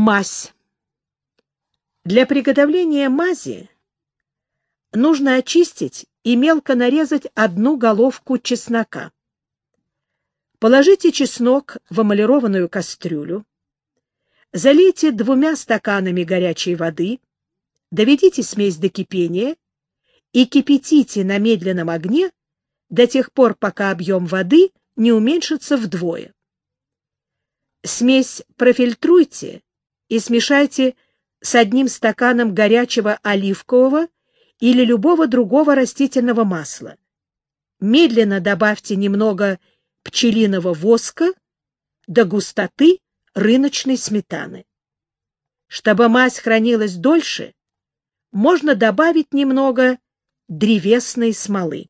Мазь. Для приготовления мази нужно очистить и мелко нарезать одну головку чеснока. Положите чеснок в эмалированную кастрюлю, залейте двумя стаканами горячей воды, доведите смесь до кипения и кипятите на медленном огне до тех пор, пока объем воды не уменьшится вдвое. Смесь профильтруйте и смешайте с одним стаканом горячего оливкового или любого другого растительного масла. Медленно добавьте немного пчелиного воска до густоты рыночной сметаны. Чтобы мазь хранилась дольше, можно добавить немного древесной смолы.